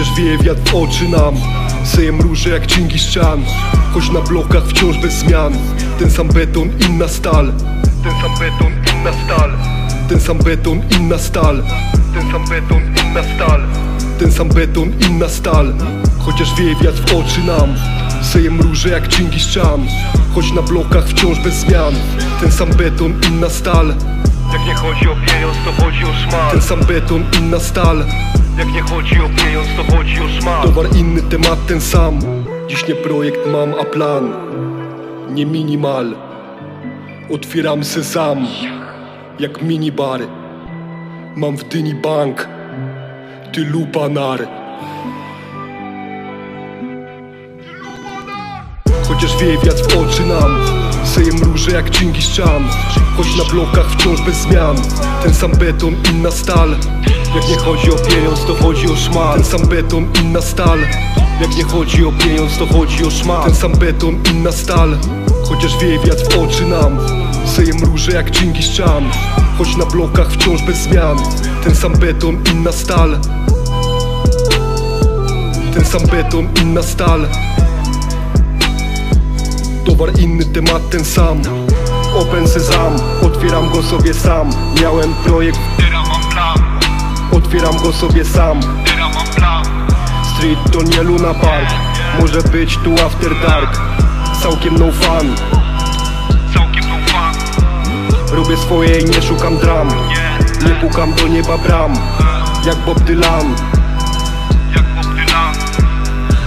Chociaż wieje wiatr w oczy nam. Seję mruże jak Chingis-Chan Choć na blokach wciąż bez zmian. Ten sam beton, inna stal. Ten sam beton, inna stal. Ten sam beton, inna stal. Ten sam beton, inna stal. Ten sam beton, inna stal. Chociaż wieje wiatr w oczy nam. Seję mruże jak Chingis-Chan Choć na blokach wciąż bez zmian. Ten sam beton, inna stal Jak nie chodzi o pieniądz, to chodzi o szmal. Ten sam beton, inna stal. Jak nie chodzi o pieniądz, to chodzi o szmal. Towar inny, temat ten sam. Dziś nie projekt mam, a plan Nie minimal. Otwieram sezam Jak minibar. Mam w dyni bank Ty lupanar Chociaż wieje wiatr w oczy nam Seję mruże jak Chingis-Chan Choć na blokach wciąż bez zmian. Ten sam beton, inna stal. Jak nie chodzi o pieniądz, to chodzi o szmal. Ten sam beton, inna stal. Jak nie chodzi o pieniądz, to chodzi o szmal. Ten sam beton, inna stal. Chociaż wieje wiatr w oczy nam. Seję mruże jak Chingis-Chan Choć na blokach wciąż bez zmian. Ten sam beton, inna stal. Ten sam beton, inna stal Towar inny, temat ten sam. Open sezam, otwieram go sobie sam. Miałem projekt, Teraz mam plan, otwieram go sobie sam. Teraz mam plan. Street to nie Luna Park. Może być tu after dark. Całkiem no fun. Całkiem no fan Robię swoje i nie szukam dram. Nie, pukam do nieba bram. Jak Bob Dylan.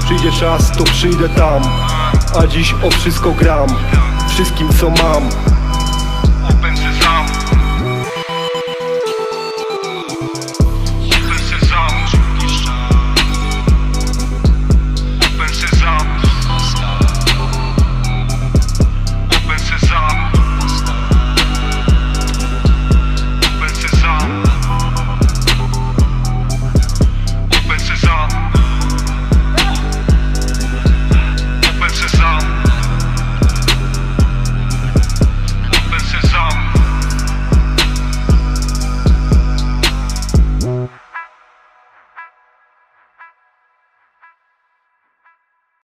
Przyjdzie czas, to przyjdę tam A dziś o wszystko gram. Wszystkim co mam